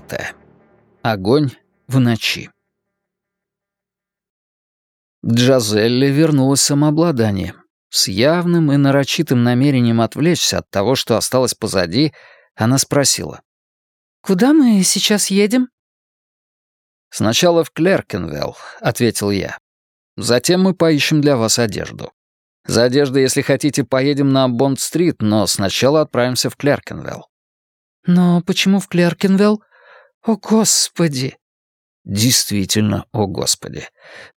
Пятая. Огонь в ночи. К Джазелле вернулось самообладание. С явным и нарочитым намерением отвлечься от того, что осталось позади, она спросила. «Куда мы сейчас едем?» «Сначала в Клеркенвелл», — ответил я. «Затем мы поищем для вас одежду. За одеждой, если хотите, поедем на Бонд-стрит, но сначала отправимся в Клеркенвелл». «Но почему в Клеркенвелл? О, Господи!» Действительно, о Господи.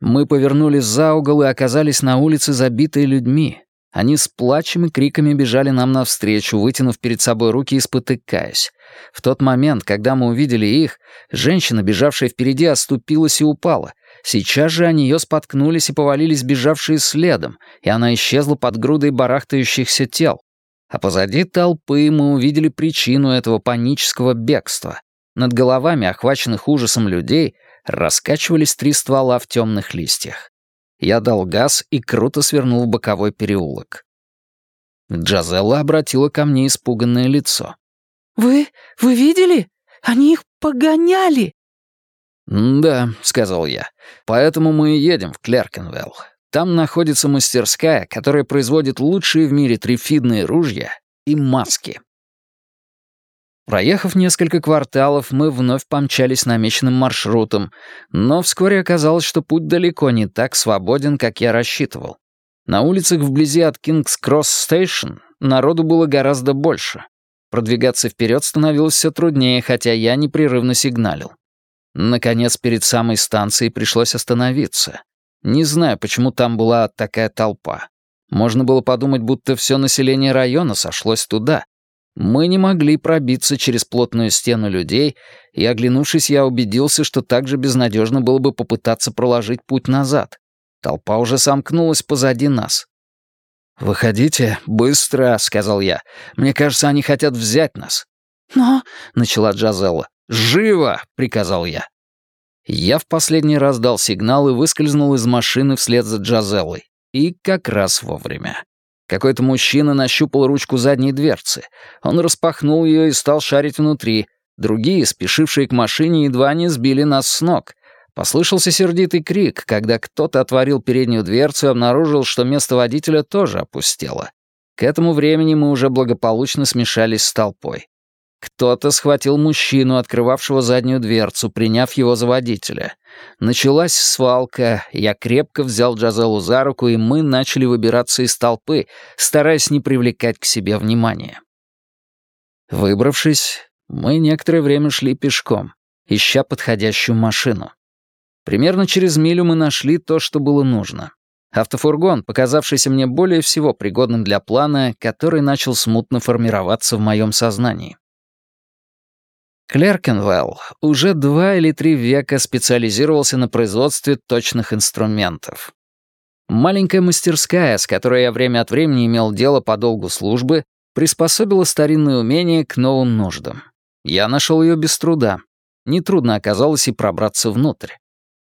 Мы повернули за угол и оказались на улице, забитой людьми. Они с плачем и криками бежали нам навстречу, вытянув перед собой руки и спотыкаясь. В тот момент, когда мы увидели их, женщина, бежавшая впереди, оступилась и упала. Сейчас же они ее споткнулись и повалились бежавшие следом, и она исчезла под грудой барахтающихся тел. А позади толпы мы увидели причину этого панического бегства. Над головами охваченных ужасом людей раскачивались три ствола в темных листьях. Я дал газ и круто свернул в боковой переулок. Джазелла обратила ко мне испуганное лицо. «Вы... вы видели? Они их погоняли!» «Да», — сказал я, — «поэтому мы и едем в Клеркенвелл. Там находится мастерская, которая производит лучшие в мире трифидные ружья и маски». Проехав несколько кварталов, мы вновь помчались намеченным маршрутом, но вскоре оказалось, что путь далеко не так свободен, как я рассчитывал. На улицах вблизи от Кингс-Кросс-Стейшн народу было гораздо больше. Продвигаться вперед становилось все труднее, хотя я непрерывно сигналил. Наконец, перед самой станцией пришлось остановиться. Не знаю, почему там была такая толпа. Можно было подумать, будто все население района сошлось туда. Мы не могли пробиться через плотную стену людей, и, оглянувшись, я убедился, что так же безнадежно было бы попытаться проложить путь назад. Толпа уже сомкнулась позади нас. «Выходите, быстро», — сказал я. «Мне кажется, они хотят взять нас». «Но...» — начала Джазелла. «Живо!» — приказал я. Я в последний раз дал сигнал и выскользнул из машины вслед за Джазеллой. И как раз вовремя. Какой-то мужчина нащупал ручку задней дверцы. Он распахнул ее и стал шарить внутри. Другие, спешившие к машине, едва не сбили нас с ног. Послышался сердитый крик, когда кто-то отворил переднюю дверцу и обнаружил, что место водителя тоже опустело. К этому времени мы уже благополучно смешались с толпой. Кто-то схватил мужчину, открывавшего заднюю дверцу, приняв его за водителя. Началась свалка, я крепко взял Джазелу за руку, и мы начали выбираться из толпы, стараясь не привлекать к себе внимания. Выбравшись, мы некоторое время шли пешком, ища подходящую машину. Примерно через милю мы нашли то, что было нужно. Автофургон, показавшийся мне более всего пригодным для плана, который начал смутно формироваться в моем сознании. Клеркенвелл уже два или три века специализировался на производстве точных инструментов. Маленькая мастерская, с которой я время от времени имел дело по долгу службы, приспособила старинные умения к новым нуждам. Я нашел ее без труда. Нетрудно оказалось и пробраться внутрь.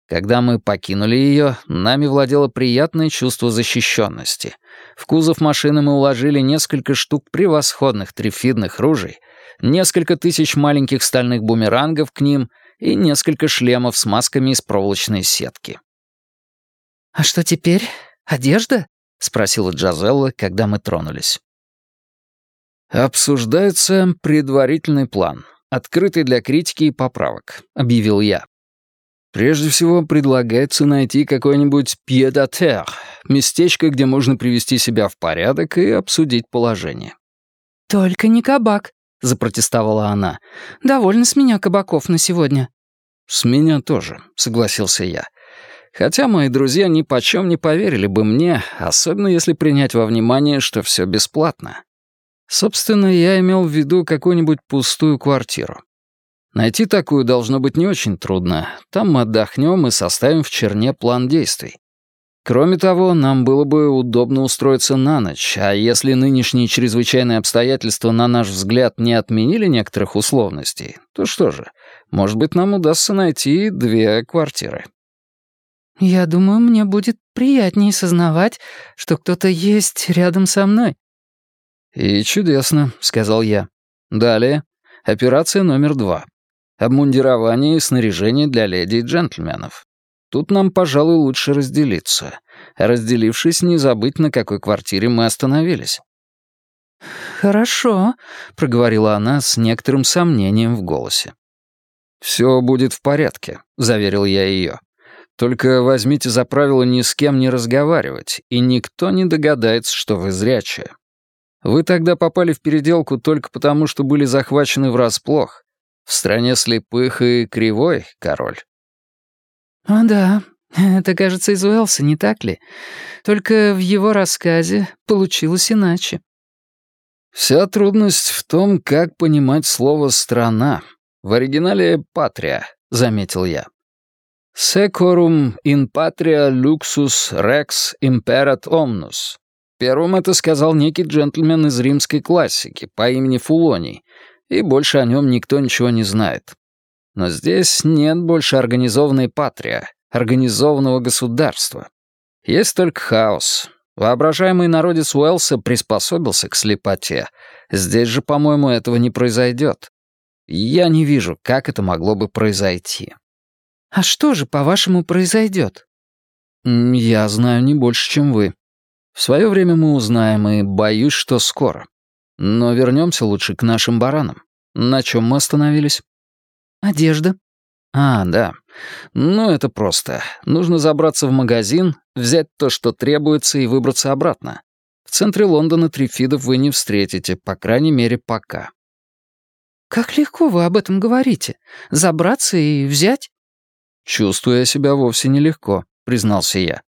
Когда мы покинули ее, нами владело приятное чувство защищенности. В кузов машины мы уложили несколько штук превосходных трифидных ружей, несколько тысяч маленьких стальных бумерангов к ним и несколько шлемов с масками из проволочной сетки. «А что теперь? Одежда?» — спросила Джазелла, когда мы тронулись. «Обсуждается предварительный план, открытый для критики и поправок», — объявил я. «Прежде всего предлагается найти какой-нибудь пьедатер, местечко, где можно привести себя в порядок и обсудить положение». «Только не кабак», — запротестовала она. «Довольно с меня кабаков на сегодня». «С меня тоже», — согласился я. Хотя мои друзья ни почем не поверили бы мне, особенно если принять во внимание, что все бесплатно. Собственно, я имел в виду какую-нибудь пустую квартиру. Найти такую должно быть не очень трудно. Там мы отдохнем и составим в черне план действий. Кроме того, нам было бы удобно устроиться на ночь, а если нынешние чрезвычайные обстоятельства, на наш взгляд, не отменили некоторых условностей, то что же, может быть, нам удастся найти две квартиры. «Я думаю, мне будет приятнее сознавать, что кто-то есть рядом со мной». «И чудесно», — сказал я. «Далее. Операция номер два. Обмундирование и снаряжение для леди и джентльменов. Тут нам, пожалуй, лучше разделиться. Разделившись, не забыть, на какой квартире мы остановились. «Хорошо», — проговорила она с некоторым сомнением в голосе. «Все будет в порядке», — заверил я ее. «Только возьмите за правило ни с кем не разговаривать, и никто не догадается, что вы зрячая. Вы тогда попали в переделку только потому, что были захвачены врасплох. В стране слепых и кривой, король». «О да, это, кажется, из Уэлса, не так ли? Только в его рассказе получилось иначе». «Вся трудность в том, как понимать слово «страна», в оригинале «патрия», — заметил я. «Secorum in patria luxus rex imperat omnus». Первым это сказал некий джентльмен из римской классики по имени Фулоний, и больше о нем никто ничего не знает. Но здесь нет больше организованной патрия, организованного государства. Есть только хаос. Воображаемый народец Уэлса приспособился к слепоте. Здесь же, по-моему, этого не произойдет. Я не вижу, как это могло бы произойти. А что же, по-вашему, произойдет? Я знаю не больше, чем вы. В свое время мы узнаем, и боюсь, что скоро. Но вернемся лучше к нашим баранам. На чем мы остановились? Одежда. А, да. Ну, это просто. Нужно забраться в магазин, взять то, что требуется, и выбраться обратно. В центре Лондона трифидов вы не встретите, по крайней мере, пока. «Как легко вы об этом говорите. Забраться и взять?» «Чувствую я себя вовсе нелегко», — признался я.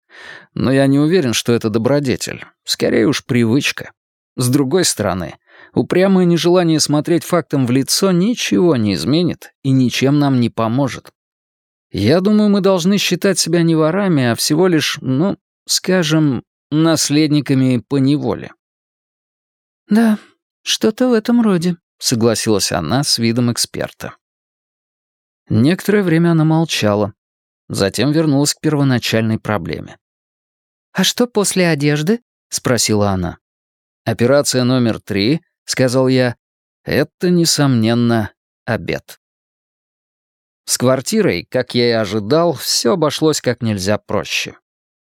«Но я не уверен, что это добродетель. Скорее уж привычка. С другой стороны, упрямое нежелание смотреть фактам в лицо ничего не изменит и ничем нам не поможет. Я думаю, мы должны считать себя не ворами, а всего лишь, ну, скажем, наследниками по неволе». «Да, что-то в этом роде», — согласилась она с видом эксперта. Некоторое время она молчала, затем вернулась к первоначальной проблеме. «А что после одежды?» — спросила она. «Операция номер три», — сказал я, — «это, несомненно, обед». С квартирой, как я и ожидал, все обошлось как нельзя проще.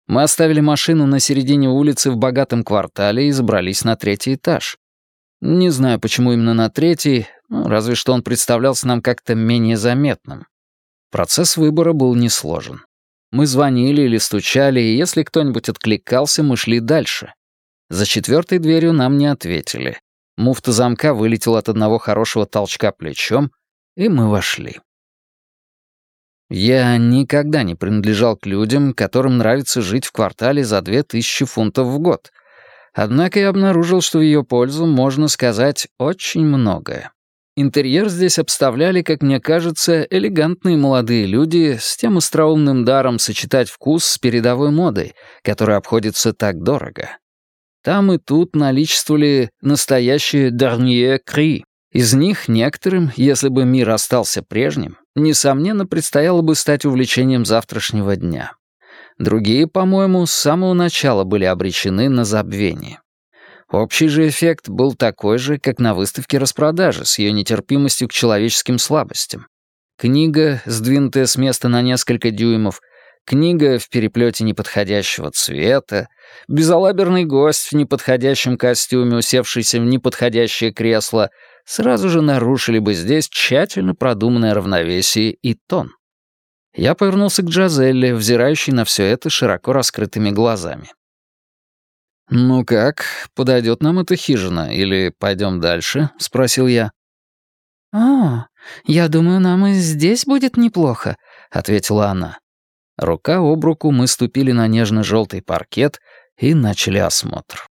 Мы оставили машину на середине улицы в богатом квартале и забрались на третий этаж. Не знаю, почему именно на третий, ну, разве что он представлялся нам как-то менее заметным. Процесс выбора был несложен. Мы звонили или стучали, и если кто-нибудь откликался, мы шли дальше. За четвертой дверью нам не ответили. Муфта замка вылетел от одного хорошего толчка плечом, и мы вошли. Я никогда не принадлежал к людям, которым нравится жить в квартале за две тысячи фунтов в год — Однако я обнаружил, что в ее пользу можно сказать очень многое. Интерьер здесь обставляли, как мне кажется, элегантные молодые люди с тем остроумным даром сочетать вкус с передовой модой, которая обходится так дорого. Там и тут наличествовали настоящие «dernier cri». Из них некоторым, если бы мир остался прежним, несомненно, предстояло бы стать увлечением завтрашнего дня. Другие, по-моему, с самого начала были обречены на забвение. Общий же эффект был такой же, как на выставке распродажи с ее нетерпимостью к человеческим слабостям. Книга, сдвинутая с места на несколько дюймов, книга в переплете неподходящего цвета, безалаберный гость в неподходящем костюме, усевшийся в неподходящее кресло, сразу же нарушили бы здесь тщательно продуманное равновесие и тон. Я повернулся к Джазелле, взирающей на все это широко раскрытыми глазами. «Ну как, подойдет нам эта хижина, или пойдем дальше?» — спросил я. «А, я думаю, нам и здесь будет неплохо», — ответила она. Рука об руку мы ступили на нежно-желтый паркет и начали осмотр.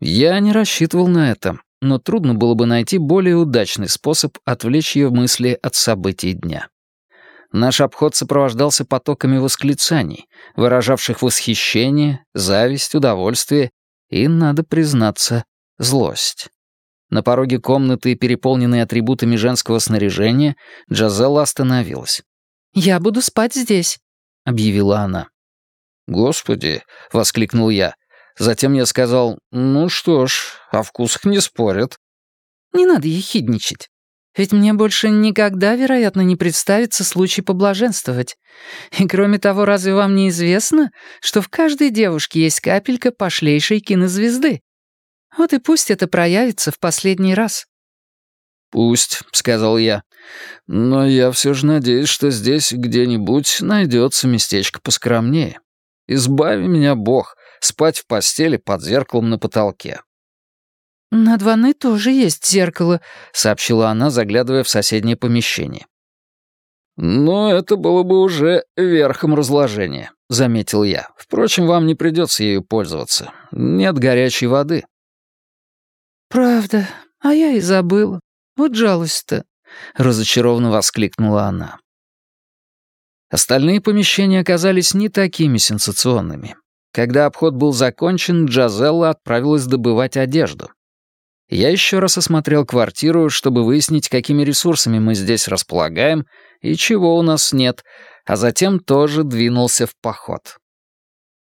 Я не рассчитывал на это, но трудно было бы найти более удачный способ отвлечь ее мысли от событий дня. Наш обход сопровождался потоками восклицаний, выражавших восхищение, зависть, удовольствие и, надо признаться, злость. На пороге комнаты, переполненной атрибутами женского снаряжения, Джазелла остановилась. «Я буду спать здесь», — объявила она. «Господи!» — воскликнул я. Затем я сказал, «Ну что ж, о вкусах не спорят». «Не надо ехидничать. Ведь мне больше никогда, вероятно, не представится случай поблаженствовать. И кроме того, разве вам не известно, что в каждой девушке есть капелька пошлейшей кинозвезды? Вот и пусть это проявится в последний раз». «Пусть», — сказал я. «Но я все же надеюсь, что здесь где-нибудь найдется местечко поскромнее. Избави меня, Бог, спать в постели под зеркалом на потолке». «Над ванной тоже есть зеркало», — сообщила она, заглядывая в соседнее помещение. «Но это было бы уже верхом разложения», — заметил я. «Впрочем, вам не придется ею пользоваться. Нет горячей воды». «Правда, а я и забыла. Вот жалость-то», — разочарованно воскликнула она. Остальные помещения оказались не такими сенсационными. Когда обход был закончен, Джазелла отправилась добывать одежду. Я еще раз осмотрел квартиру, чтобы выяснить, какими ресурсами мы здесь располагаем и чего у нас нет, а затем тоже двинулся в поход.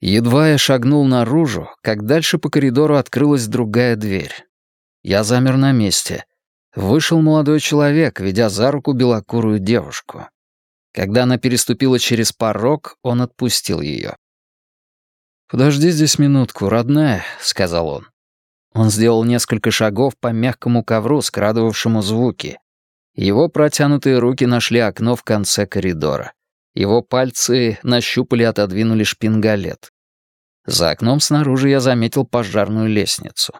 Едва я шагнул наружу, как дальше по коридору открылась другая дверь. Я замер на месте. Вышел молодой человек, ведя за руку белокурую девушку. Когда она переступила через порог, он отпустил ее. «Подожди здесь минутку, родная», — сказал он. Он сделал несколько шагов по мягкому ковру, скрадывавшему звуки. Его протянутые руки нашли окно в конце коридора. Его пальцы нащупали и отодвинули шпингалет. За окном снаружи я заметил пожарную лестницу.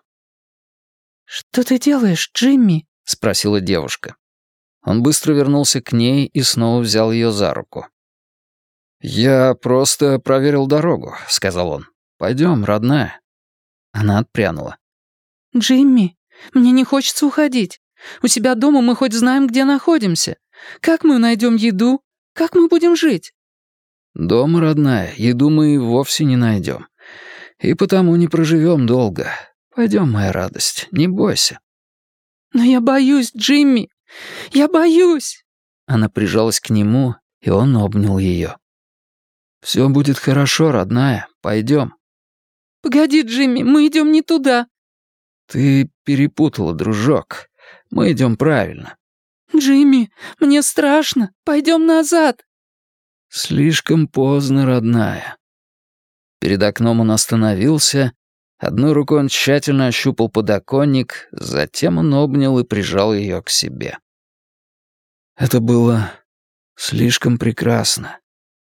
«Что ты делаешь, Джимми?» — спросила девушка. Он быстро вернулся к ней и снова взял ее за руку. «Я просто проверил дорогу», — сказал он. «Пойдем, родная». Она отпрянула. «Джимми, мне не хочется уходить. У себя дома мы хоть знаем, где находимся. Как мы найдем еду? Как мы будем жить?» «Дома, родная, еду мы и вовсе не найдем. И потому не проживем долго. Пойдем, моя радость, не бойся». «Но я боюсь, Джимми. Я боюсь!» Она прижалась к нему, и он обнял ее. «Все будет хорошо, родная. Пойдем». «Погоди, Джимми, мы идем не туда». «Ты перепутала, дружок. Мы идем правильно». «Джимми, мне страшно. Пойдем назад». «Слишком поздно, родная». Перед окном он остановился Одной рукой он тщательно ощупал подоконник, затем он обнял и прижал ее к себе. Это было слишком прекрасно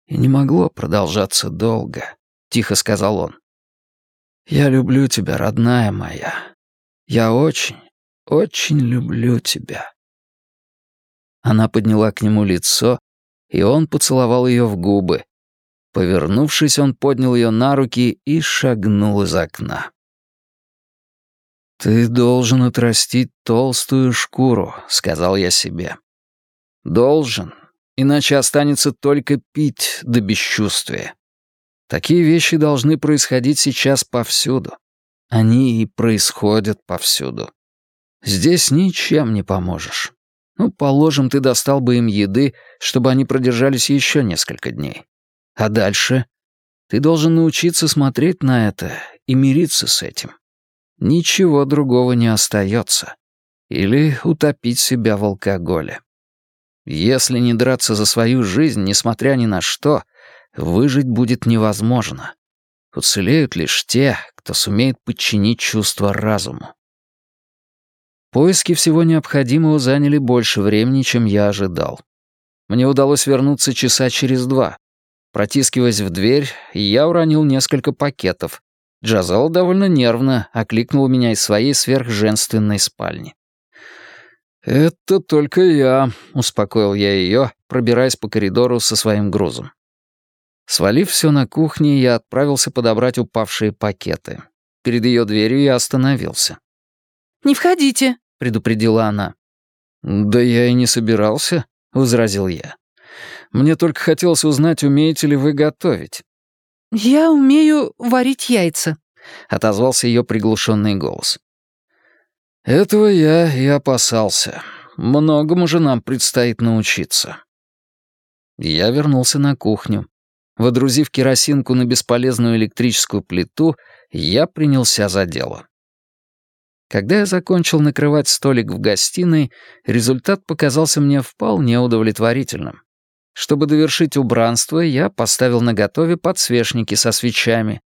и не могло продолжаться долго, — тихо сказал он. «Я люблю тебя, родная моя. Я очень, очень люблю тебя». Она подняла к нему лицо, и он поцеловал ее в губы, Повернувшись, он поднял ее на руки и шагнул из окна. «Ты должен отрастить толстую шкуру», — сказал я себе. «Должен, иначе останется только пить до бесчувствия. Такие вещи должны происходить сейчас повсюду. Они и происходят повсюду. Здесь ничем не поможешь. Ну, положим, ты достал бы им еды, чтобы они продержались еще несколько дней. А дальше? Ты должен научиться смотреть на это и мириться с этим. Ничего другого не остается. Или утопить себя в алкоголе. Если не драться за свою жизнь, несмотря ни на что, выжить будет невозможно. Уцелеют лишь те, кто сумеет подчинить чувства разуму. Поиски всего необходимого заняли больше времени, чем я ожидал. Мне удалось вернуться часа через два, Протискиваясь в дверь, я уронил несколько пакетов. Джазел довольно нервно окликнул меня из своей сверхженственной спальни. «Это только я», — успокоил я ее, пробираясь по коридору со своим грузом. Свалив все на кухне, я отправился подобрать упавшие пакеты. Перед ее дверью я остановился. «Не входите», — предупредила она. «Да я и не собирался», — возразил я. Мне только хотелось узнать, умеете ли вы готовить». «Я умею варить яйца», — отозвался ее приглушенный голос. «Этого я и опасался. Многому же нам предстоит научиться». Я вернулся на кухню. Водрузив керосинку на бесполезную электрическую плиту, я принялся за дело. Когда я закончил накрывать столик в гостиной, результат показался мне вполне удовлетворительным. Чтобы довершить убранство, я поставил на готове подсвечники со свечами.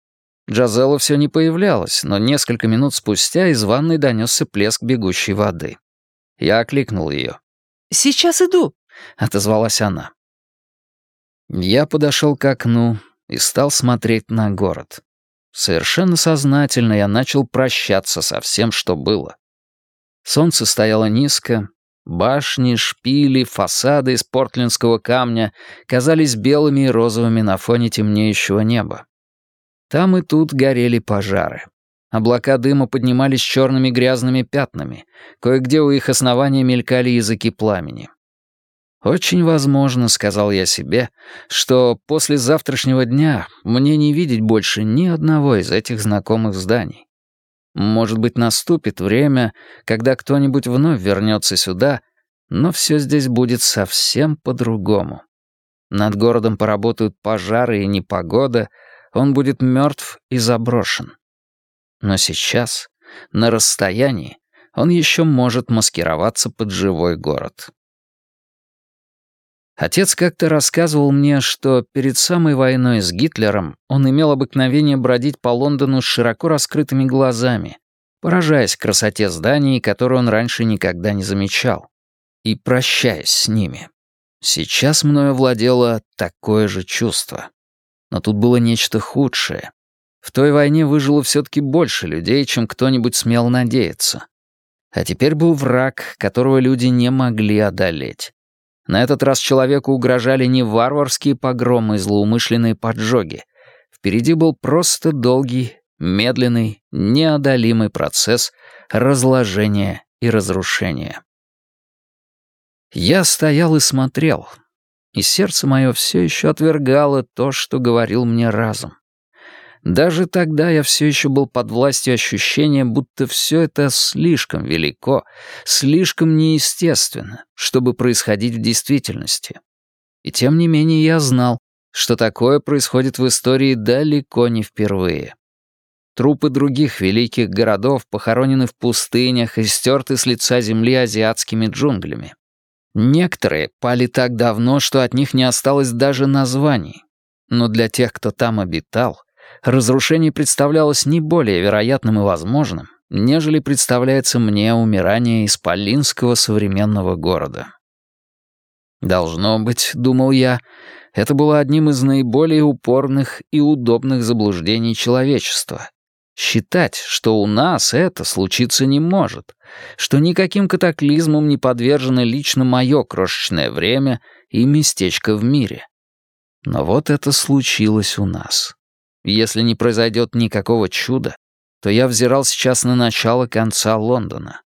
Джазелла все не появлялась, но несколько минут спустя из ванной донесся плеск бегущей воды. Я окликнул ее. «Сейчас иду», — отозвалась она. Я подошел к окну и стал смотреть на город. Совершенно сознательно я начал прощаться со всем, что было. Солнце стояло низко, башни, шпили, фасады из портлендского камня казались белыми и розовыми на фоне темнеющего неба. Там и тут горели пожары. Облака дыма поднимались черными грязными пятнами, кое-где у их основания мелькали языки пламени. «Очень возможно», — сказал я себе, «что после завтрашнего дня мне не видеть больше ни одного из этих знакомых зданий. Может быть, наступит время, когда кто-нибудь вновь вернется сюда, но все здесь будет совсем по-другому. Над городом поработают пожары и непогода, он будет мертв и заброшен. Но сейчас, на расстоянии, он еще может маскироваться под живой город». Отец как-то рассказывал мне, что перед самой войной с Гитлером он имел обыкновение бродить по Лондону с широко раскрытыми глазами, поражаясь красоте зданий, которые он раньше никогда не замечал, и прощаясь с ними. Сейчас мною владело такое же чувство. Но тут было нечто худшее. В той войне выжило все-таки больше людей, чем кто-нибудь смел надеяться. А теперь был враг, которого люди не могли одолеть. На этот раз человеку угрожали не варварские погромы и злоумышленные поджоги. Впереди был просто долгий, медленный, неодолимый процесс разложения и разрушения. Я стоял и смотрел, и сердце мое все еще отвергало то, что говорил мне разум. Даже тогда я все еще был под властью ощущения, будто все это слишком велико, слишком неестественно, чтобы происходить в действительности. И тем не менее я знал, что такое происходит в истории далеко не впервые. Трупы других великих городов похоронены в пустынях и стерты с лица земли азиатскими джунглями. Некоторые пали так давно, что от них не осталось даже названий. Но для тех, кто там обитал, разрушение представлялось не более вероятным и возможным, нежели представляется мне умирание исполинского современного города. Должно быть, думал я, это было одним из наиболее упорных и удобных заблуждений человечества. Считать, что у нас это случиться не может, что никаким катаклизмом не подвержено лично мое крошечное время и местечко в мире. Но вот это случилось у нас. Если не произойдет никакого чуда, то я взирал сейчас на начало конца Лондона.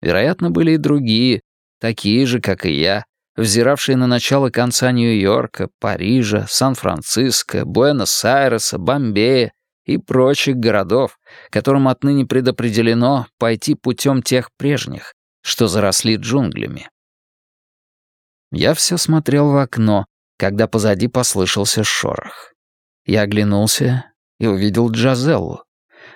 Вероятно, были и другие, такие же, как и я, взиравшие на начало конца Нью-Йорка, Парижа, Сан-Франциско, Буэнос-Айреса, Бомбея и прочих городов, которым отныне предопределено пойти путем тех прежних, что заросли джунглями. Я все смотрел в окно, когда позади послышался шорох. Я оглянулся и увидел Джазеллу.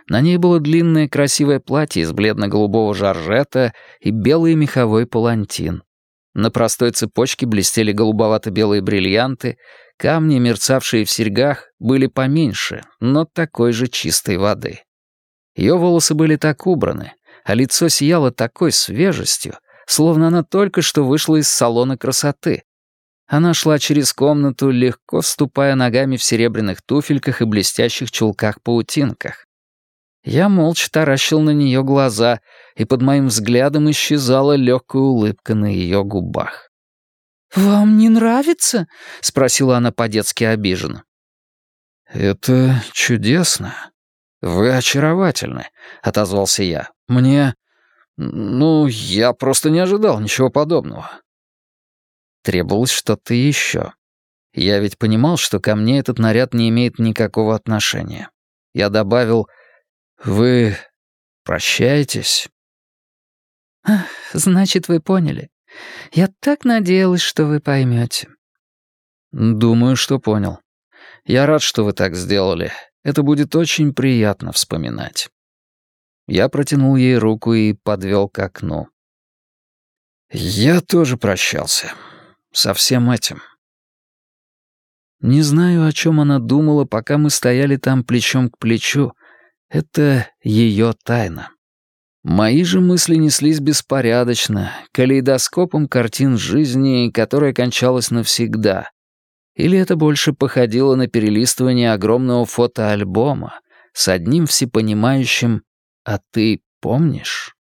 На ней было длинное красивое платье из бледно-голубого жаржета и белый меховой палантин. На простой цепочке блестели голубовато-белые бриллианты, камни, мерцавшие в серьгах, были поменьше, но такой же чистой воды. Ее волосы были так убраны, а лицо сияло такой свежестью, словно она только что вышла из салона красоты. Она шла через комнату, легко ступая ногами в серебряных туфельках и блестящих чулках-паутинках. Я молча таращил на нее глаза, и под моим взглядом исчезала легкая улыбка на ее губах. «Вам не нравится?» — спросила она по-детски обиженно. «Это чудесно. Вы очаровательны», — отозвался я. «Мне... Ну, я просто не ожидал ничего подобного. Требовалось что-то еще. Я ведь понимал, что ко мне этот наряд не имеет никакого отношения. Я добавил «Вы прощаетесь?» «Значит, вы поняли. Я так надеялась, что вы поймете». «Думаю, что понял. Я рад, что вы так сделали. Это будет очень приятно вспоминать». Я протянул ей руку и подвел к окну. Я тоже прощался. Со всем этим. Не знаю, о чем она думала, пока мы стояли там плечом к плечу. Это ее тайна. Мои же мысли неслись беспорядочно, калейдоскопом картин жизни, которая кончалась навсегда. Или это больше походило на перелистывание огромного фотоальбома с одним всепонимающим «А ты помнишь?»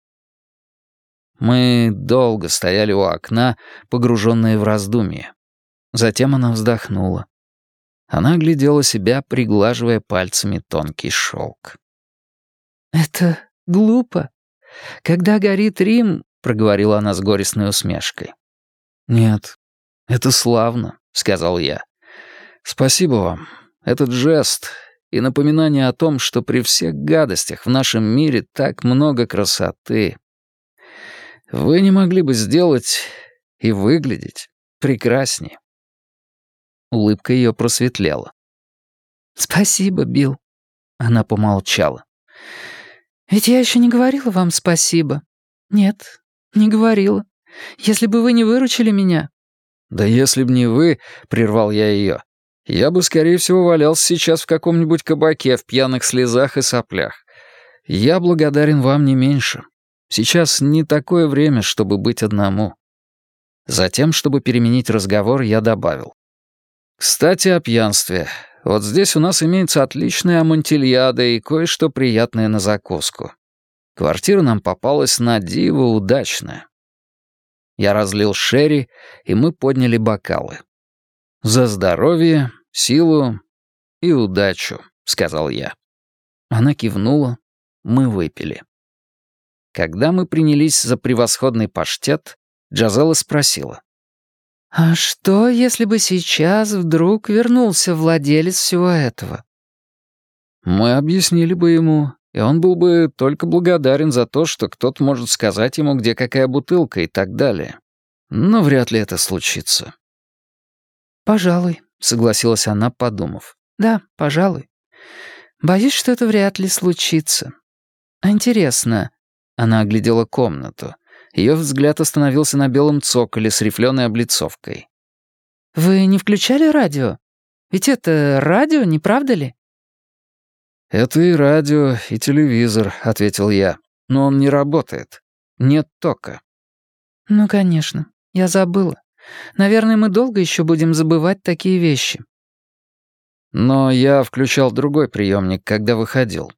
Мы долго стояли у окна, погруженные в раздумье. Затем она вздохнула. Она глядела себя, приглаживая пальцами тонкий шелк. «Это глупо. Когда горит Рим...» — проговорила она с горестной усмешкой. «Нет, это славно», — сказал я. «Спасибо вам. Этот жест и напоминание о том, что при всех гадостях в нашем мире так много красоты, вы не могли бы сделать и выглядеть прекраснее. Улыбка ее просветлела. «Спасибо, Билл». Она помолчала. «Ведь я еще не говорила вам спасибо. Нет, не говорила. Если бы вы не выручили меня...» «Да если б не вы», — прервал я ее, «я бы, скорее всего, валялся сейчас в каком-нибудь кабаке в пьяных слезах и соплях. Я благодарен вам не меньше. Сейчас не такое время, чтобы быть одному. Затем, чтобы переменить разговор, я добавил. Кстати, о пьянстве. Вот здесь у нас имеется отличная амонтильяда и кое-что приятное на закуску. Квартира нам попалась на диво удачная. Я разлил шерри, и мы подняли бокалы. «За здоровье, силу и удачу», — сказал я. Она кивнула, мы выпили. Когда мы принялись за превосходный паштет, Джазела спросила. «А что, если бы сейчас вдруг вернулся владелец всего этого?» Мы объяснили бы ему, и он был бы только благодарен за то, что кто-то может сказать ему, где какая бутылка и так далее. Но вряд ли это случится. «Пожалуй», — согласилась она, подумав. «Да, пожалуй. Боюсь, что это вряд ли случится. Интересно, она оглядела комнату. Ее взгляд остановился на белом цоколе с рифленой облицовкой. «Вы не включали радио? Ведь это радио, не правда ли?» «Это и радио, и телевизор», — ответил я. «Но он не работает. Нет тока». «Ну, конечно. Я забыла. Наверное, мы долго еще будем забывать такие вещи». Но я включал другой приемник, когда выходил.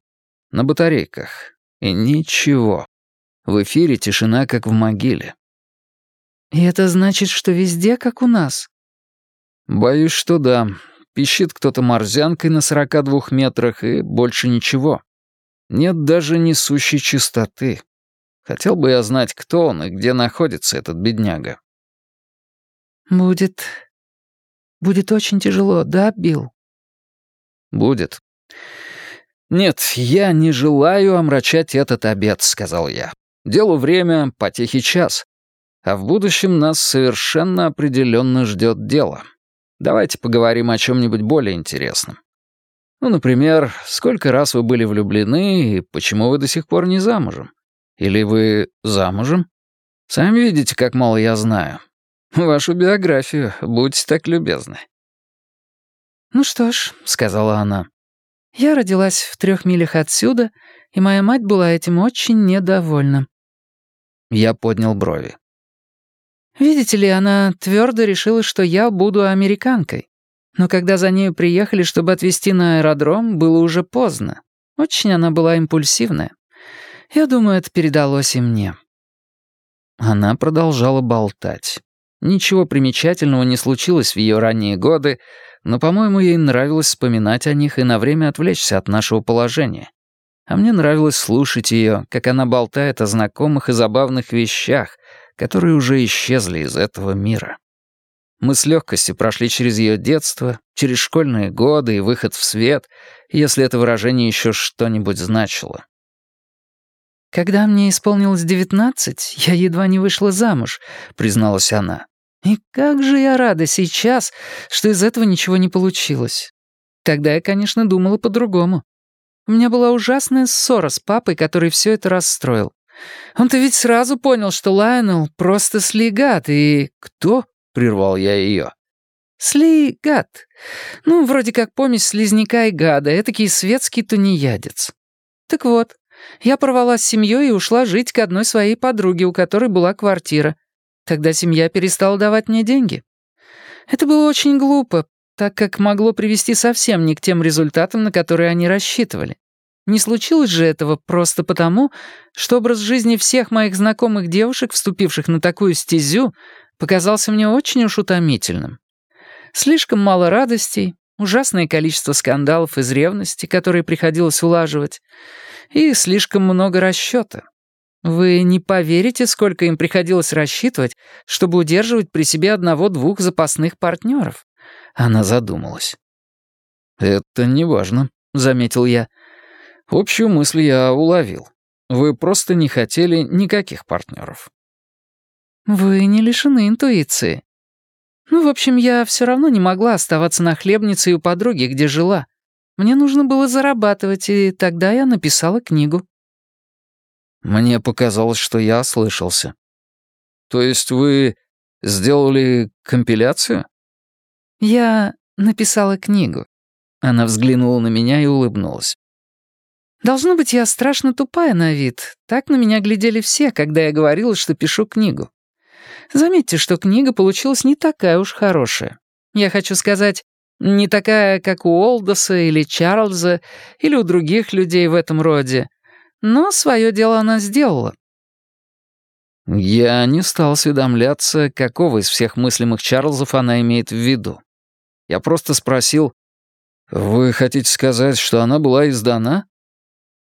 На батарейках. И ничего. В эфире тишина, как в могиле. «И это значит, что везде, как у нас?» «Боюсь, что да. Пищит кто-то морзянкой на 42 метрах и больше ничего. Нет даже несущей чистоты. Хотел бы я знать, кто он и где находится этот бедняга». «Будет... будет очень тяжело, да, Билл?» «Будет. Нет, я не желаю омрачать этот обед», — сказал я. Делу время, потехи час. А в будущем нас совершенно определенно ждет дело. Давайте поговорим о чем-нибудь более интересном. Ну, например, сколько раз вы были влюблены и почему вы до сих пор не замужем? Или вы замужем? Сами видите, как мало я знаю. Вашу биографию, будьте так любезны. «Ну что ж», — сказала она, — «я родилась в трех милях отсюда, и моя мать была этим очень недовольна. Я поднял брови. «Видите ли, она твердо решила, что я буду американкой. Но когда за нею приехали, чтобы отвезти на аэродром, было уже поздно. Очень она была импульсивная. Я думаю, это передалось и мне». Она продолжала болтать. Ничего примечательного не случилось в ее ранние годы, но, по-моему, ей нравилось вспоминать о них и на время отвлечься от нашего положения а мне нравилось слушать ее, как она болтает о знакомых и забавных вещах, которые уже исчезли из этого мира. Мы с легкостью прошли через ее детство, через школьные годы и выход в свет, если это выражение еще что-нибудь значило. «Когда мне исполнилось девятнадцать, я едва не вышла замуж», — призналась она. «И как же я рада сейчас, что из этого ничего не получилось. Тогда я, конечно, думала по-другому. У меня была ужасная ссора с папой, который все это расстроил. Он-то ведь сразу понял, что Лайонел просто слегат, и... Кто? — прервал я ее. Слигат. Ну, вроде как помесь слизняка и гада, этакий светский тунеядец. Так вот, я порвала с семьей и ушла жить к одной своей подруге, у которой была квартира. Тогда семья перестала давать мне деньги. Это было очень глупо, так как могло привести совсем не к тем результатам, на которые они рассчитывали. Не случилось же этого просто потому, что образ жизни всех моих знакомых девушек, вступивших на такую стезю, показался мне очень уж утомительным. Слишком мало радостей, ужасное количество скандалов из ревности, которые приходилось улаживать, и слишком много расчета. Вы не поверите, сколько им приходилось рассчитывать, чтобы удерживать при себе одного-двух запасных партнеров. Она задумалась. «Это не важно», — заметил я. «Общую мысль я уловил. Вы просто не хотели никаких партнеров». «Вы не лишены интуиции. Ну, в общем, я все равно не могла оставаться на хлебнице у подруги, где жила. Мне нужно было зарабатывать, и тогда я написала книгу». Мне показалось, что я ослышался. «То есть вы сделали компиляцию?» «Я написала книгу». Она взглянула на меня и улыбнулась. «Должно быть, я страшно тупая на вид. Так на меня глядели все, когда я говорила, что пишу книгу. Заметьте, что книга получилась не такая уж хорошая. Я хочу сказать, не такая, как у Олдоса или Чарльза, или у других людей в этом роде. Но свое дело она сделала. Я не стал осведомляться, какого из всех мыслимых Чарльзов она имеет в виду. Я просто спросил, «Вы хотите сказать, что она была издана?»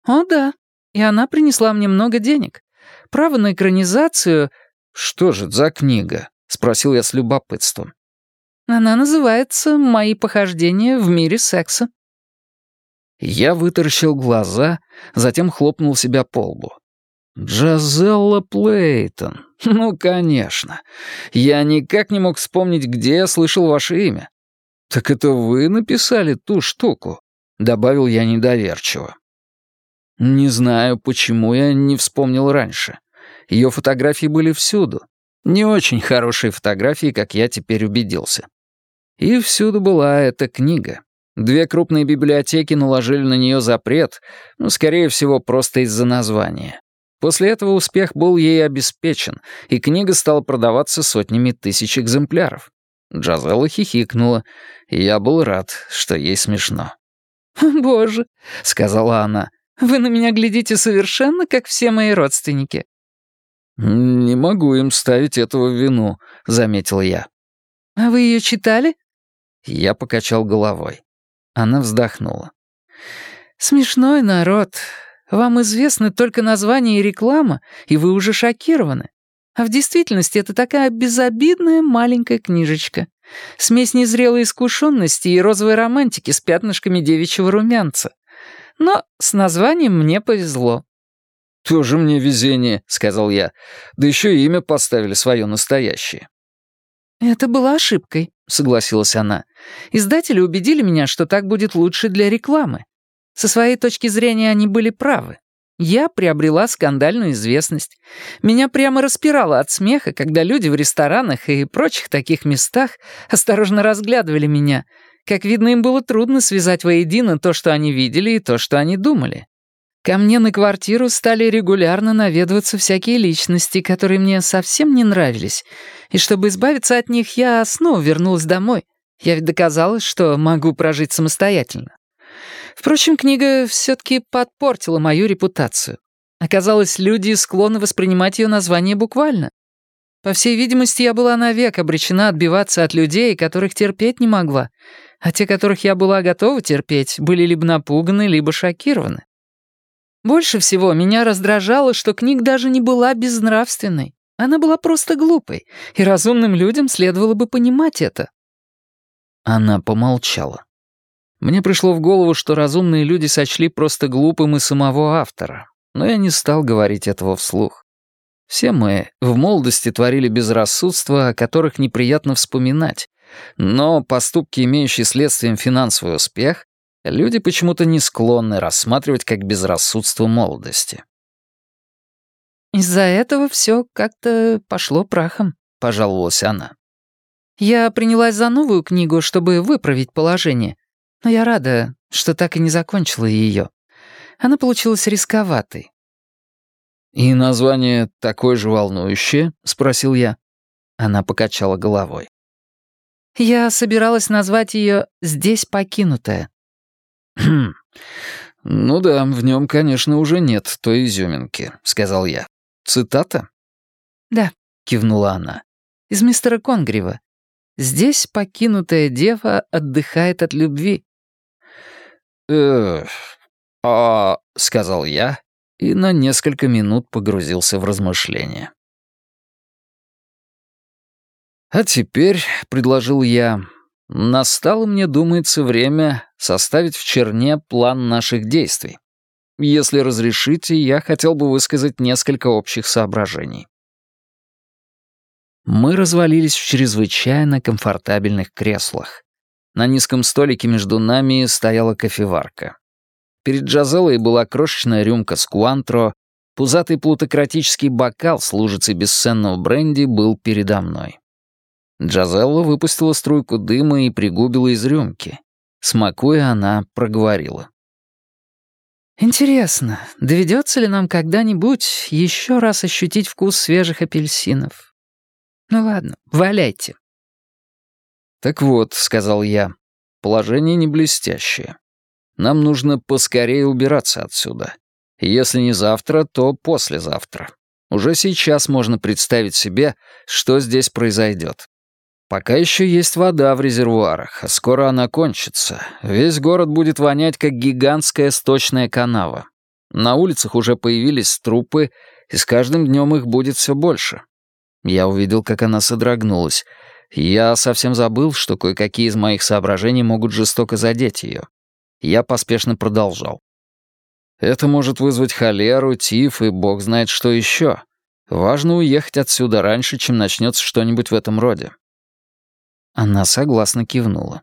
«О, да. И она принесла мне много денег. Право на экранизацию «Что же это за книга?» — спросил я с любопытством. «Она называется «Мои похождения в мире секса». Я вытаращил глаза, затем хлопнул себя по лбу. «Джазелла Плейтон. Ну, конечно. Я никак не мог вспомнить, где я слышал ваше имя. Так это вы написали ту штуку?» — добавил я недоверчиво. Не знаю, почему я не вспомнил раньше. Ее фотографии были всюду. Не очень хорошие фотографии, как я теперь убедился. И всюду была эта книга. Две крупные библиотеки наложили на нее запрет, ну, скорее всего, просто из-за названия. После этого успех был ей обеспечен, и книга стала продаваться сотнями тысяч экземпляров. Джазелла хихикнула, и я был рад, что ей смешно. «Боже», — сказала она, — «вы на меня глядите совершенно, как все мои родственники». «Не могу им ставить этого в вину», — заметил я. «А вы ее читали?» Я покачал головой. Она вздохнула. «Смешной народ. Вам известны только название и реклама, и вы уже шокированы. А в действительности это такая безобидная маленькая книжечка. Смесь незрелой искушенности и розовой романтики с пятнышками девичьего румянца. Но с названием мне повезло. «Тоже мне везение», — сказал я. «Да еще и имя поставили свое настоящее». «Это была ошибкой», — согласилась она. «Издатели убедили меня, что так будет лучше для рекламы. Со своей точки зрения они были правы. Я приобрела скандальную известность. Меня прямо распирало от смеха, когда люди в ресторанах и прочих таких местах осторожно разглядывали меня. Как видно, им было трудно связать воедино то, что они видели, и то, что они думали. Ко мне на квартиру стали регулярно наведываться всякие личности, которые мне совсем не нравились. И чтобы избавиться от них, я снова вернулась домой. Я ведь доказала, что могу прожить самостоятельно. Впрочем, книга все-таки подпортила мою репутацию. Оказалось, люди склонны воспринимать ее название буквально. По всей видимости, я была навек обречена отбиваться от людей, которых терпеть не могла, а те, которых я была готова терпеть, были либо напуганы, либо шокированы. Больше всего меня раздражало, что книга даже не была безнравственной. Она была просто глупой, и разумным людям следовало бы понимать это. Она помолчала. Мне пришло в голову, что разумные люди сочли просто глупым и самого автора, но я не стал говорить этого вслух. Все мы в молодости творили безрассудства, о которых неприятно вспоминать, но поступки, имеющие следствием финансовый успех, Люди почему-то не склонны рассматривать как безрассудство молодости. «Из-за этого все как-то пошло прахом», — пожаловалась она. «Я принялась за новую книгу, чтобы выправить положение, но я рада, что так и не закончила ее. Она получилась рисковатой». «И название такое же волнующее?» — спросил я. Она покачала головой. «Я собиралась назвать ее «Здесь покинутая». «Хм, ну да, в нем, конечно, уже нет той изюминки», — сказал я. Цитата? Да, кивнула она. Из мистера Конгрева. Здесь покинутая дева отдыхает от любви. Эх, а, сказал я и на несколько минут погрузился в размышления. А теперь, предложил я, настало мне, думается, время составить в черне план наших действий. Если разрешите, я хотел бы высказать несколько общих соображений. Мы развалились в чрезвычайно комфортабельных креслах. На низком столике между нами стояла кофеварка. Перед Джазеллой была крошечная рюмка с куантро, пузатый плутократический бокал с лужицей бесценного бренди был передо мной. Джазелла выпустила струйку дыма и пригубила из рюмки. Смакуя, она проговорила. Интересно, доведется ли нам когда-нибудь еще раз ощутить вкус свежих апельсинов? Ну ладно, валяйте. Так вот, сказал я, положение не блестящее. Нам нужно поскорее убираться отсюда. Если не завтра, то послезавтра. Уже сейчас можно представить себе, что здесь произойдет. Пока еще есть вода в резервуарах, а скоро она кончится. Весь город будет вонять, как гигантская сточная канава. На улицах уже появились трупы, и с каждым днем их будет все больше. Я увидел, как она содрогнулась. Я совсем забыл, что кое-какие из моих соображений могут жестоко задеть ее. Я поспешно продолжал. Это может вызвать холеру, тиф и бог знает что еще. Важно уехать отсюда раньше, чем начнется что-нибудь в этом роде. Она согласно кивнула.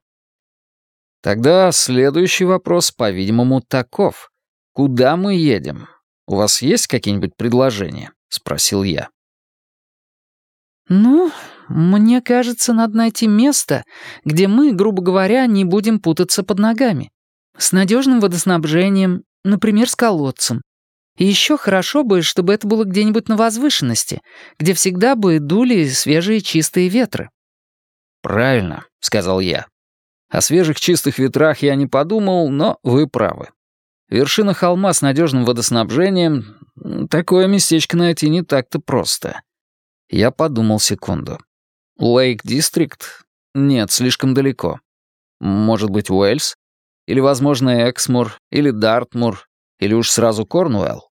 Тогда следующий вопрос, по-видимому, таков. Куда мы едем? У вас есть какие-нибудь предложения? Спросил я. Ну, мне кажется, надо найти место, где мы, грубо говоря, не будем путаться под ногами. С надежным водоснабжением, например, с колодцем. И еще хорошо бы, чтобы это было где-нибудь на возвышенности, где всегда бы дули свежие чистые ветры. «Правильно», — сказал я. «О свежих чистых ветрах я не подумал, но вы правы. Вершина холма с надежным водоснабжением — такое местечко найти не так-то просто». Я подумал секунду. «Лейк-дистрикт? Нет, слишком далеко. Может быть, Уэльс? Или, возможно, Эксмур? Или Дартмур? Или уж сразу Корнуэлл?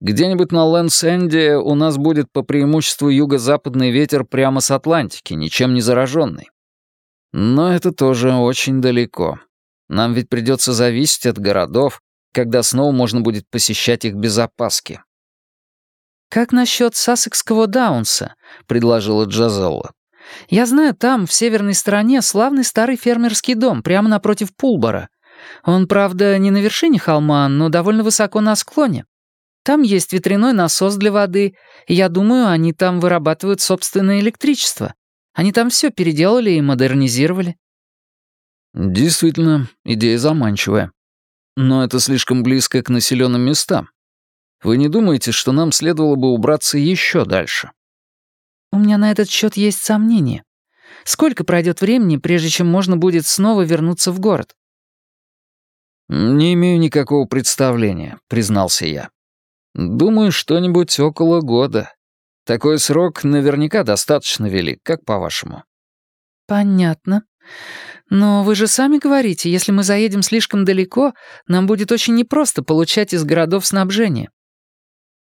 Где-нибудь на Лэнс-Энде у нас будет по преимуществу юго-западный ветер прямо с Атлантики, ничем не зараженный. Но это тоже очень далеко. Нам ведь придется зависеть от городов, когда снова можно будет посещать их без опаски. «Как насчет Сассекского Даунса?» — предложила Джазелла. «Я знаю, там, в северной стороне, славный старый фермерский дом, прямо напротив Пулбора. Он, правда, не на вершине холма, но довольно высоко на склоне. Там есть ветряной насос для воды, и я думаю, они там вырабатывают собственное электричество. Они там все переделали и модернизировали». «Действительно, идея заманчивая. Но это слишком близко к населенным местам. Вы не думаете, что нам следовало бы убраться еще дальше?» «У меня на этот счет есть сомнения. Сколько пройдет времени, прежде чем можно будет снова вернуться в город?» «Не имею никакого представления», — признался я. «Думаю, что-нибудь около года. Такой срок наверняка достаточно велик, как по-вашему». «Понятно. Но вы же сами говорите, если мы заедем слишком далеко, нам будет очень непросто получать из городов снабжение».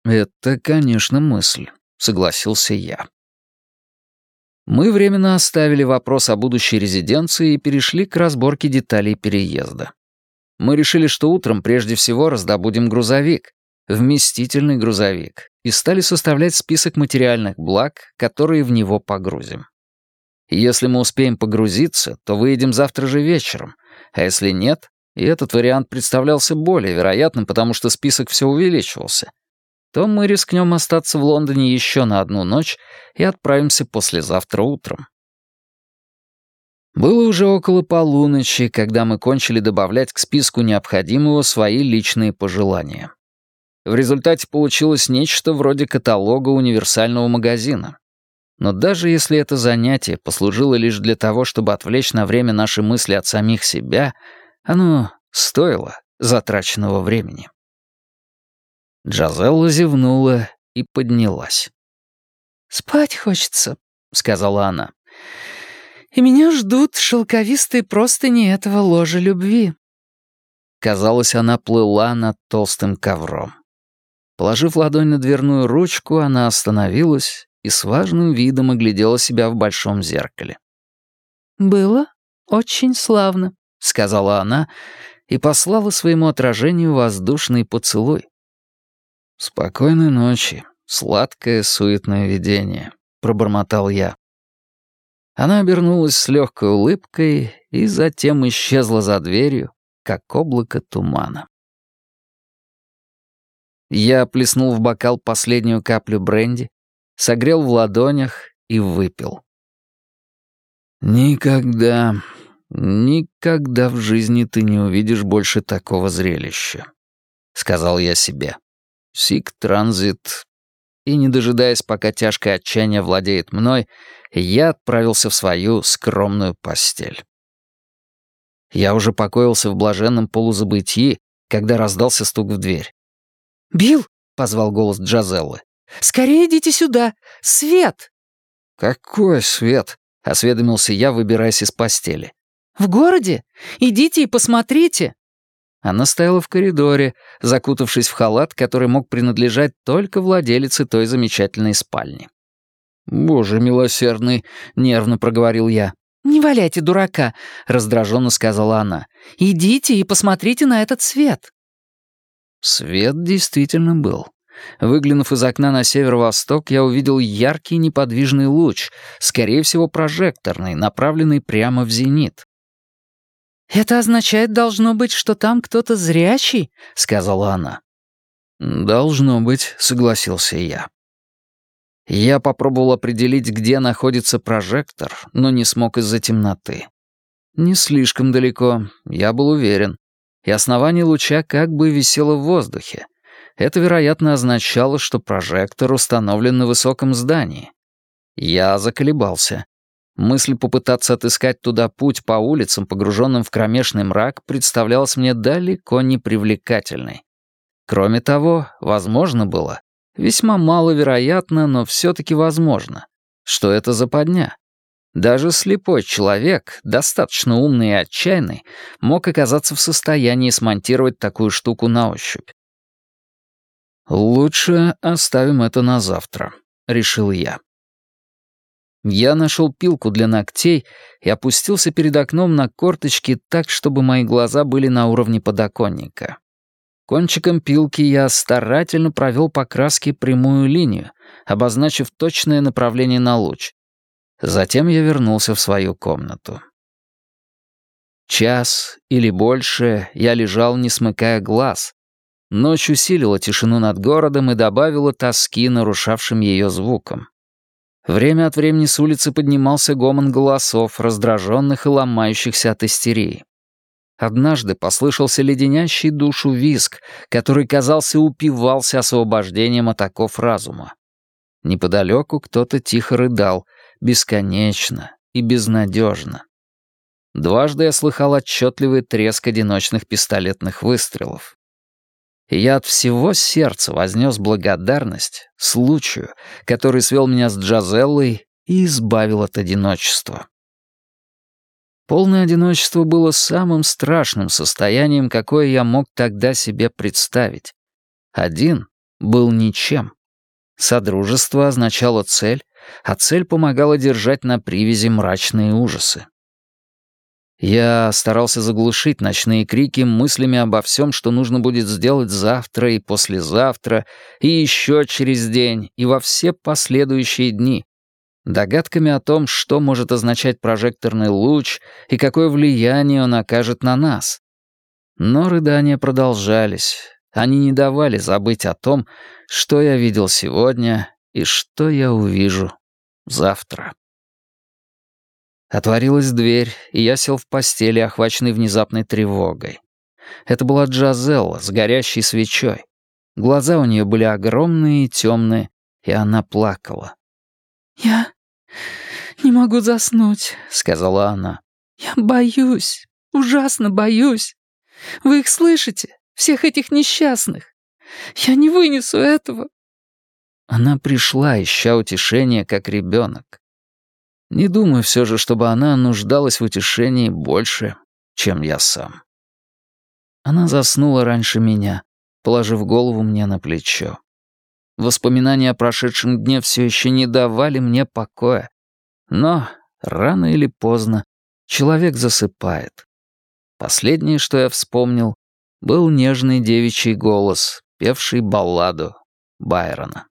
«Это, конечно, мысль», — согласился я. Мы временно оставили вопрос о будущей резиденции и перешли к разборке деталей переезда. Мы решили, что утром прежде всего раздобудем грузовик, вместительный грузовик и стали составлять список материальных благ, которые в него погрузим. Если мы успеем погрузиться, то выедем завтра же вечером, а если нет, и этот вариант представлялся более вероятным, потому что список все увеличивался, то мы рискнем остаться в Лондоне еще на одну ночь и отправимся послезавтра утром. Было уже около полуночи, когда мы кончили добавлять к списку необходимого свои личные пожелания. В результате получилось нечто вроде каталога универсального магазина. Но даже если это занятие послужило лишь для того, чтобы отвлечь на время наши мысли от самих себя, оно стоило затраченного времени. Джазелла зевнула и поднялась. «Спать хочется», — сказала она. «И меня ждут шелковистые простыни этого ложа любви». Казалось, она плыла над толстым ковром. Положив ладонь на дверную ручку, она остановилась и с важным видом оглядела себя в большом зеркале. «Было очень славно», — сказала она и послала своему отражению воздушный поцелуй. «Спокойной ночи, сладкое суетное видение», — пробормотал я. Она обернулась с легкой улыбкой и затем исчезла за дверью, как облако тумана. Я плеснул в бокал последнюю каплю бренди, согрел в ладонях и выпил. «Никогда, никогда в жизни ты не увидишь больше такого зрелища», — сказал я себе. Сик транзит. И, не дожидаясь, пока тяжкое отчаяние владеет мной, я отправился в свою скромную постель. Я уже покоился в блаженном полузабытии, когда раздался стук в дверь. «Билл!» — позвал голос Джазеллы. «Скорее идите сюда! Свет!» «Какой свет?» — осведомился я, выбираясь из постели. «В городе? Идите и посмотрите!» Она стояла в коридоре, закутавшись в халат, который мог принадлежать только владелице той замечательной спальни. «Боже милосердный!» — нервно проговорил я. «Не валяйте дурака!» — раздраженно сказала она. «Идите и посмотрите на этот свет!» Свет действительно был. Выглянув из окна на северо-восток, я увидел яркий неподвижный луч, скорее всего прожекторный, направленный прямо в зенит. «Это означает, должно быть, что там кто-то зрячий?» — сказала она. «Должно быть», — согласился я. Я попробовал определить, где находится прожектор, но не смог из-за темноты. Не слишком далеко, я был уверен. И основание луча как бы висело в воздухе. Это, вероятно, означало, что прожектор установлен на высоком здании. Я заколебался. Мысль попытаться отыскать туда путь по улицам, погруженным в кромешный мрак, представлялась мне далеко не привлекательной. Кроме того, возможно было, весьма маловероятно, но все-таки возможно, что это западня. Даже слепой человек, достаточно умный и отчаянный, мог оказаться в состоянии смонтировать такую штуку на ощупь. «Лучше оставим это на завтра», — решил я. Я нашел пилку для ногтей и опустился перед окном на корточки так, чтобы мои глаза были на уровне подоконника. Кончиком пилки я старательно провел по краске прямую линию, обозначив точное направление на луч. Затем я вернулся в свою комнату. Час или больше я лежал, не смыкая глаз. Ночь усилила тишину над городом и добавила тоски, нарушавшим ее звуком. Время от времени с улицы поднимался гомон голосов, раздраженных и ломающихся от истерии. Однажды послышался леденящий душу виск, который, казался, упивался освобождением от оков разума. Неподалеку кто-то тихо рыдал, бесконечно и безнадежно. Дважды я слыхал отчетливый треск одиночных пистолетных выстрелов и я от всего сердца вознес благодарность случаю, который свел меня с Джазеллой и избавил от одиночества. Полное одиночество было самым страшным состоянием, какое я мог тогда себе представить. Один был ничем. Содружество означало цель, а цель помогала держать на привязи мрачные ужасы. Я старался заглушить ночные крики мыслями обо всем, что нужно будет сделать завтра и послезавтра, и еще через день, и во все последующие дни. Догадками о том, что может означать прожекторный луч и какое влияние он окажет на нас. Но рыдания продолжались. Они не давали забыть о том, что я видел сегодня и что я увижу завтра. Отворилась дверь, и я сел в постели, охваченный внезапной тревогой. Это была Джазелла с горящей свечой. Глаза у нее были огромные и темные, и она плакала. «Я не могу заснуть», — сказала она. «Я боюсь, ужасно боюсь. Вы их слышите, всех этих несчастных? Я не вынесу этого». Она пришла, ища утешения, как ребенок. Не думаю все же, чтобы она нуждалась в утешении больше, чем я сам. Она заснула раньше меня, положив голову мне на плечо. Воспоминания о прошедшем дне все еще не давали мне покоя. Но рано или поздно человек засыпает. Последнее, что я вспомнил, был нежный девичий голос, певший балладу Байрона.